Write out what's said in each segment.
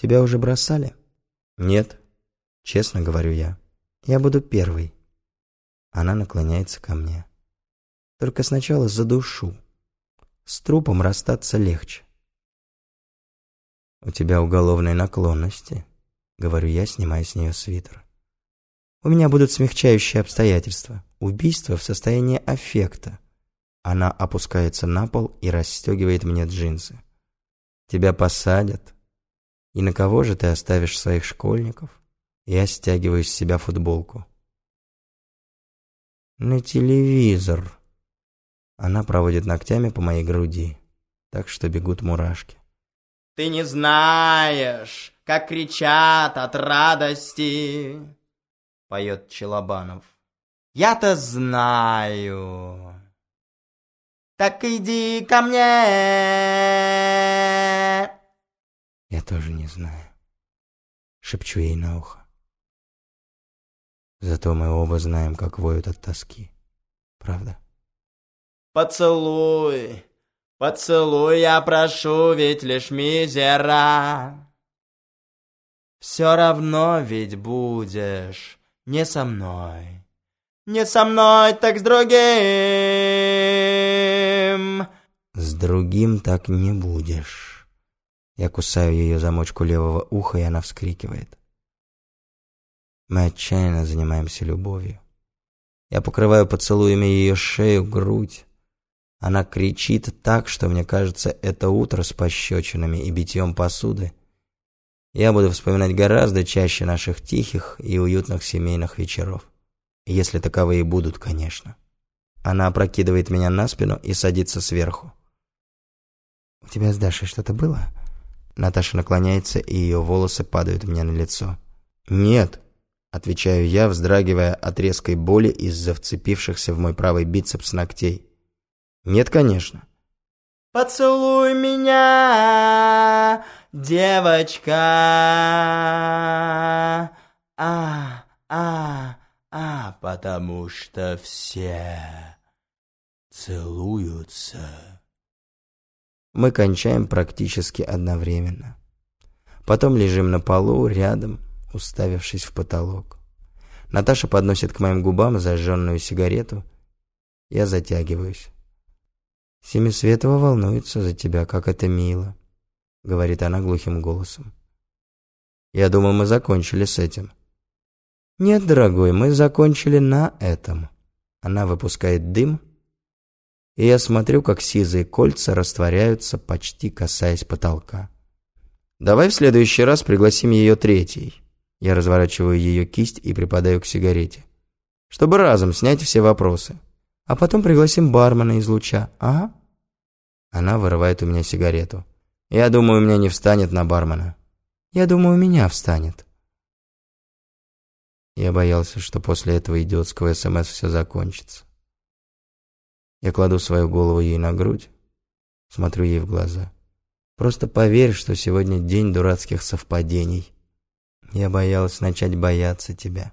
Тебя уже бросали? Нет, честно говорю я. Я буду первый. Она наклоняется ко мне. Только сначала задушу. С трупом расстаться легче. «У тебя уголовные наклонности», — говорю я, снимая с нее свитер. «У меня будут смягчающие обстоятельства. Убийство в состоянии аффекта». Она опускается на пол и расстегивает мне джинсы. «Тебя посадят. И на кого же ты оставишь своих школьников?» Я стягиваю с себя футболку. «На телевизор». Она проводит ногтями по моей груди, так что бегут мурашки. Ты не знаешь, как кричат от радости, поет Челобанов. Я-то знаю. Так иди ко мне. Я тоже не знаю. Шепчу ей на ухо. Зато мы оба знаем, как воют от тоски. Правда? Поцелуй, Поцелуй я прошу, ведь лишь мизера. Все равно ведь будешь не со мной. Не со мной, так с другим. С другим так не будешь. Я кусаю ее замочку левого уха, и она вскрикивает. Мы отчаянно занимаемся любовью. Я покрываю поцелуями ее шею, грудь. Она кричит так, что мне кажется, это утро с пощечинами и битьем посуды. Я буду вспоминать гораздо чаще наших тихих и уютных семейных вечеров. Если таковые будут, конечно. Она опрокидывает меня на спину и садится сверху. «У тебя с Дашей что-то было?» Наташа наклоняется, и ее волосы падают мне на лицо. «Нет», — отвечаю я, вздрагивая от резкой боли из-за вцепившихся в мой правый бицепс ногтей. Нет, конечно. Поцелуй меня, девочка. А, а, а, потому что все целуются. Мы кончаем практически одновременно. Потом лежим на полу рядом, уставившись в потолок. Наташа подносит к моим губам зажженную сигарету. Я затягиваюсь. «Семисветова волнуется за тебя, как это мило», — говорит она глухим голосом. «Я думал, мы закончили с этим». «Нет, дорогой, мы закончили на этом». Она выпускает дым, и я смотрю, как сизые кольца растворяются, почти касаясь потолка. «Давай в следующий раз пригласим ее третьей». Я разворачиваю ее кисть и припадаю к сигарете. «Чтобы разом снять все вопросы». А потом пригласим бармена из луча, ага?» Она вырывает у меня сигарету. «Я думаю, у меня не встанет на бармена». «Я думаю, у меня встанет». Я боялся, что после этого идиотского СМС все закончится. Я кладу свою голову ей на грудь, смотрю ей в глаза. Просто поверь, что сегодня день дурацких совпадений. Я боялась начать бояться тебя.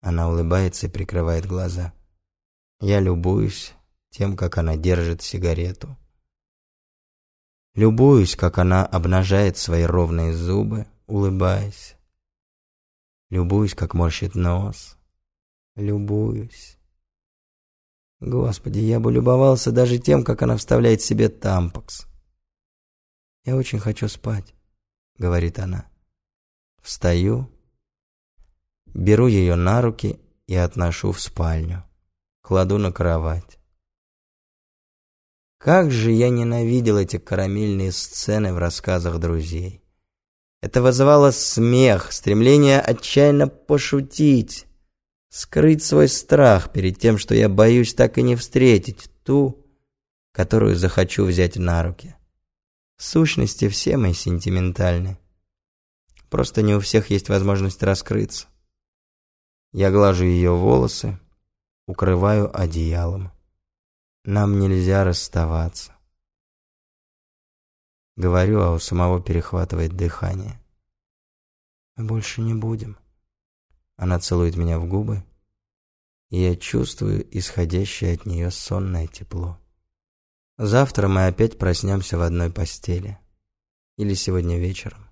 Она улыбается и прикрывает глаза. Я любуюсь тем, как она держит сигарету. Любуюсь, как она обнажает свои ровные зубы, улыбаясь. Любуюсь, как морщит нос. Любуюсь. Господи, я бы любовался даже тем, как она вставляет себе тампокс. «Я очень хочу спать», — говорит она. Встаю, беру ее на руки и отношу в спальню кладу на кровать. Как же я ненавидел эти карамельные сцены в рассказах друзей. Это вызывало смех, стремление отчаянно пошутить, скрыть свой страх перед тем, что я боюсь так и не встретить ту, которую захочу взять на руки. В сущности, все мы сентиментальны. Просто не у всех есть возможность раскрыться. Я глажу ее волосы, укрываю одеялом. Нам нельзя расставаться. Говорю, а у самого перехватывает дыхание. Мы больше не будем. Она целует меня в губы, и я чувствую исходящее от нее сонное тепло. Завтра мы опять проснемся в одной постели. Или сегодня вечером.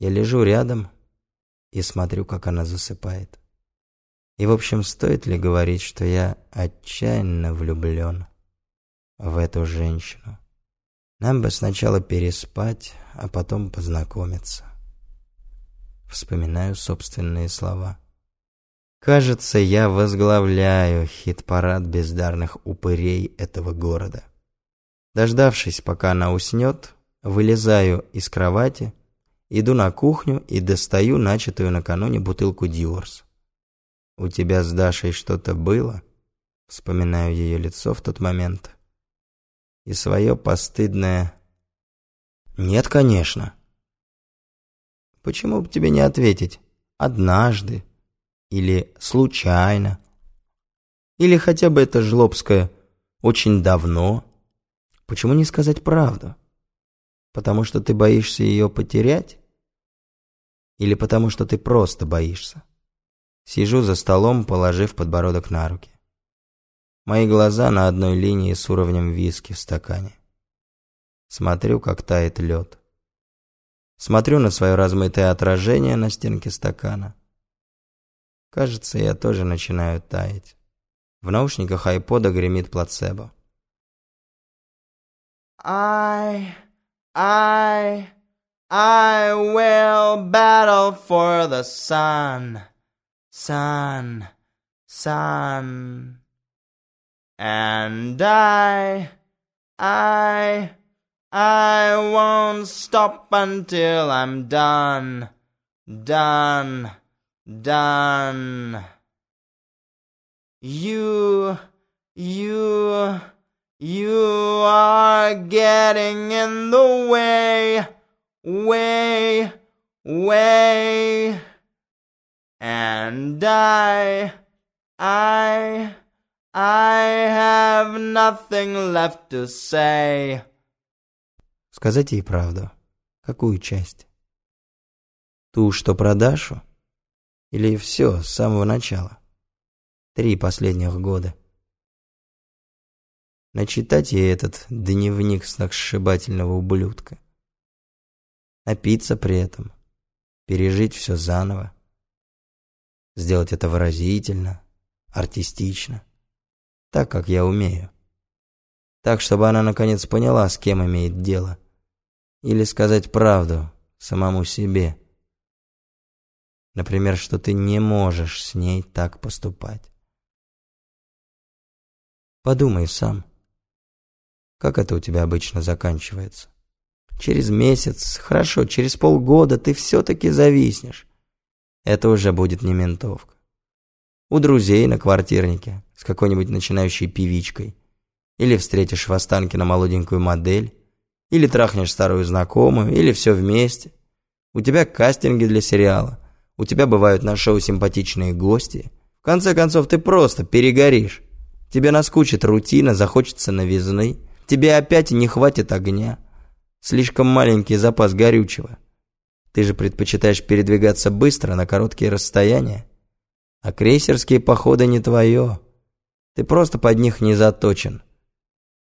Я лежу рядом и смотрю, как она засыпает. И, в общем, стоит ли говорить, что я отчаянно влюблен в эту женщину? Нам бы сначала переспать, а потом познакомиться. Вспоминаю собственные слова. Кажется, я возглавляю хит-парад бездарных упырей этого города. Дождавшись, пока она уснет, вылезаю из кровати, иду на кухню и достаю начатую накануне бутылку Диорс. «У тебя с Дашей что-то было?» Вспоминаю ее лицо в тот момент. И свое постыдное «Нет, конечно». «Почему бы тебе не ответить? Однажды, или случайно. Или хотя бы это жлобское «очень давно». Почему не сказать правду? Потому что ты боишься ее потерять? Или потому что ты просто боишься? Сижу за столом, положив подбородок на руки. Мои глаза на одной линии с уровнем виски в стакане. Смотрю, как тает лед. Смотрю на свое размытое отражение на стенке стакана. Кажется, я тоже начинаю таять. В наушниках айпода гремит плацебо. I, I, I will battle for the sun, sun, sun. And I, I, I won't stop until I'm done, done. done. You, you, you are getting in the way, way, way. And I, I, I have nothing left to say. Сказать ей правду. Какую часть? Ту, что про Дашу? Или все, с самого начала? Три последних года. Начитать ей этот дневник сногсшибательного ублюдка. Напиться при этом. Пережить все заново. Сделать это выразительно, артистично. Так, как я умею. Так, чтобы она наконец поняла, с кем имеет дело. Или сказать правду самому себе. Например, что ты не можешь с ней так поступать. Подумай сам, как это у тебя обычно заканчивается. Через месяц, хорошо, через полгода ты все-таки зависнешь. Это уже будет не ментовка. У друзей на квартирнике с какой-нибудь начинающей певичкой. Или встретишь в Останкино молоденькую модель. Или трахнешь старую знакомую. Или все вместе. У тебя кастинги для сериала. У тебя бывают на шоу симпатичные гости. В конце концов, ты просто перегоришь. Тебе наскучит рутина, захочется новизны. Тебе опять не хватит огня. Слишком маленький запас горючего. Ты же предпочитаешь передвигаться быстро на короткие расстояния. А крейсерские походы не твое. Ты просто под них не заточен.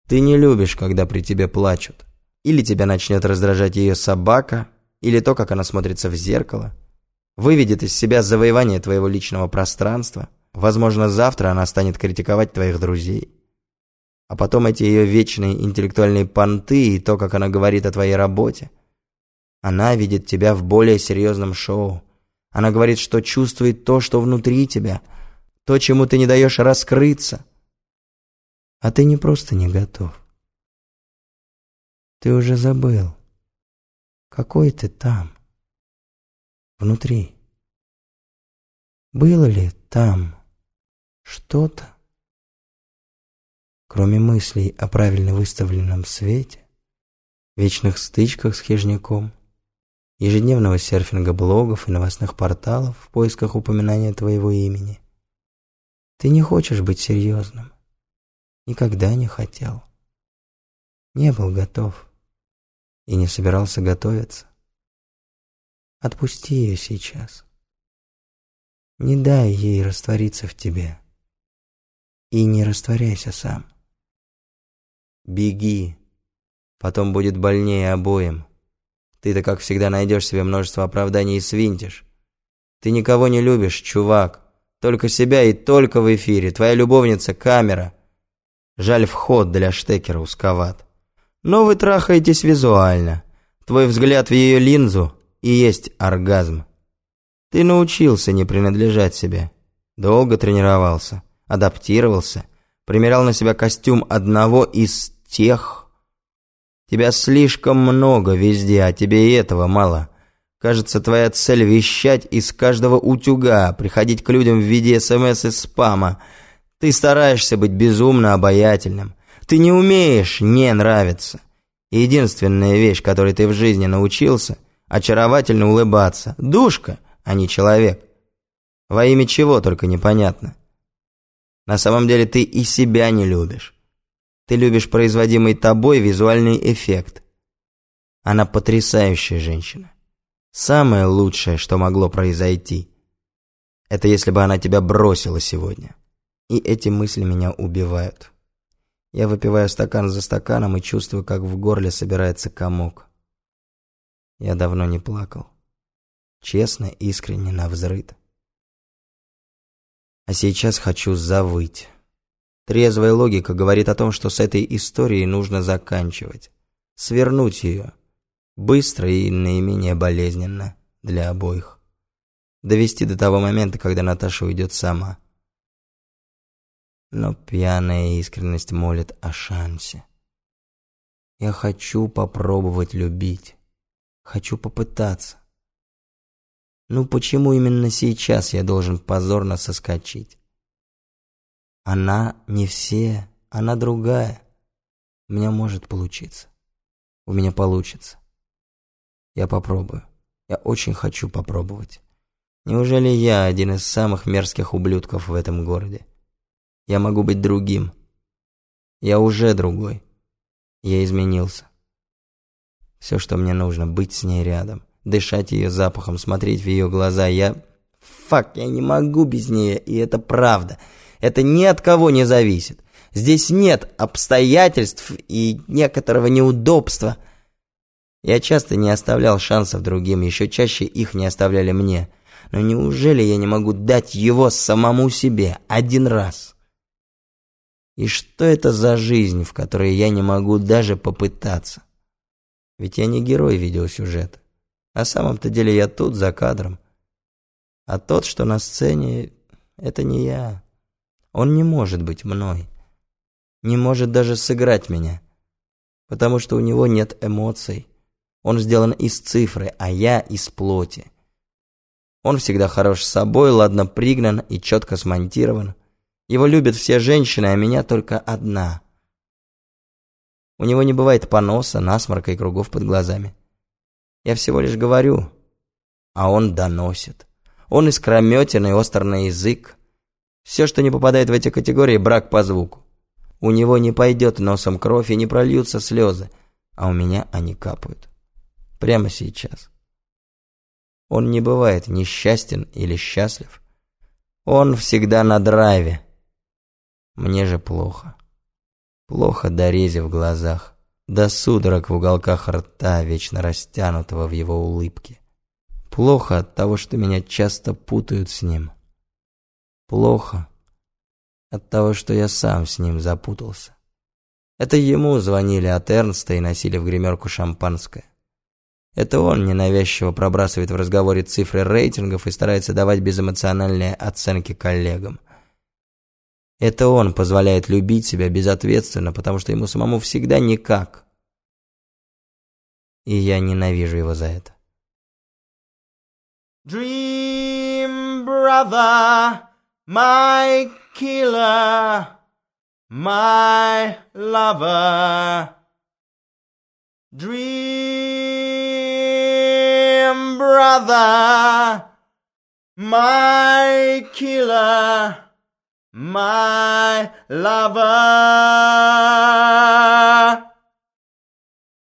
Ты не любишь, когда при тебе плачут. Или тебя начнет раздражать ее собака, или то, как она смотрится в зеркало выведет из себя завоевание твоего личного пространства. Возможно, завтра она станет критиковать твоих друзей. А потом эти ее вечные интеллектуальные понты и то, как она говорит о твоей работе. Она видит тебя в более серьезном шоу. Она говорит, что чувствует то, что внутри тебя, то, чему ты не даешь раскрыться. А ты не просто не готов. Ты уже забыл. Какой ты там? внутри. Было ли там что-то, кроме мыслей о правильно выставленном свете, вечных стычках с хижняком, ежедневного серфинга блогов и новостных порталов в поисках упоминания твоего имени? Ты не хочешь быть серьезным. Никогда не хотел. Не был готов и не собирался готовиться. Отпусти ее сейчас. Не дай ей раствориться в тебе. И не растворяйся сам. Беги, потом будет больнее обоим. Ты-то, как всегда, найдешь себе множество оправданий и свинтишь. Ты никого не любишь, чувак. Только себя и только в эфире. Твоя любовница — камера. Жаль, вход для штекера узковат. Но вы трахаетесь визуально. Твой взгляд в ее линзу и есть оргазм. Ты научился не принадлежать себе. Долго тренировался, адаптировался, примерял на себя костюм одного из тех. Тебя слишком много везде, а тебе и этого мало. Кажется, твоя цель вещать из каждого утюга, приходить к людям в виде СМС и спама. Ты стараешься быть безумно обаятельным. Ты не умеешь не нравиться. Единственная вещь, которой ты в жизни научился – очаровательно улыбаться. Душка – а не человек. Во имя чего только непонятно. На самом деле ты и себя не любишь. Ты любишь производимый тобой визуальный эффект. Она потрясающая женщина. Самое лучшее, что могло произойти, это если бы она тебя бросила сегодня. И эти мысли меня убивают. Я выпиваю стакан за стаканом и чувствую, как в горле собирается комок. Я давно не плакал честно, искренне, навзрыд. А сейчас хочу завыть. Трезвая логика говорит о том, что с этой историей нужно заканчивать. Свернуть ее. Быстро и наименее болезненно для обоих. Довести до того момента, когда Наташа уйдет сама. Но пьяная искренность молит о шансе. Я хочу попробовать любить. Хочу попытаться. Ну почему именно сейчас я должен позорно соскочить? Она не все, она другая. У меня может получиться. У меня получится. Я попробую. Я очень хочу попробовать. Неужели я один из самых мерзких ублюдков в этом городе? Я могу быть другим. Я уже другой. Я изменился. Все, что мне нужно, быть с ней рядом дышать ее запахом, смотреть в ее глаза. Я... Фак, я не могу без нее, и это правда. Это ни от кого не зависит. Здесь нет обстоятельств и некоторого неудобства. Я часто не оставлял шансов другим, еще чаще их не оставляли мне. Но неужели я не могу дать его самому себе один раз? И что это за жизнь, в которой я не могу даже попытаться? Ведь я не герой видеосюжета. На самом-то деле я тут, за кадром. А тот, что на сцене, это не я. Он не может быть мной. Не может даже сыграть меня. Потому что у него нет эмоций. Он сделан из цифры, а я из плоти. Он всегда хорош с собой, ладно пригнан и четко смонтирован. Его любят все женщины, а меня только одна. У него не бывает поноса, насморка и кругов под глазами. Я всего лишь говорю, а он доносит. Он искрометен и остр на язык. Все, что не попадает в эти категории, брак по звуку. У него не пойдет носом кровь и не прольются слезы, а у меня они капают. Прямо сейчас. Он не бывает несчастен или счастлив. Он всегда на драйве. Мне же плохо. Плохо до рези в глазах до судорог в уголках рта, вечно растянутого в его улыбке. Плохо от того, что меня часто путают с ним. Плохо от того, что я сам с ним запутался. Это ему звонили от Эрнста и носили в гримерку шампанское. Это он ненавязчиво пробрасывает в разговоре цифры рейтингов и старается давать безэмоциональные оценки коллегам. Это он позволяет любить себя безответственно, потому что ему самому всегда никак. И я ненавижу его за это. Dream brother, my killer, my lover. Dream brother, my killer my lover.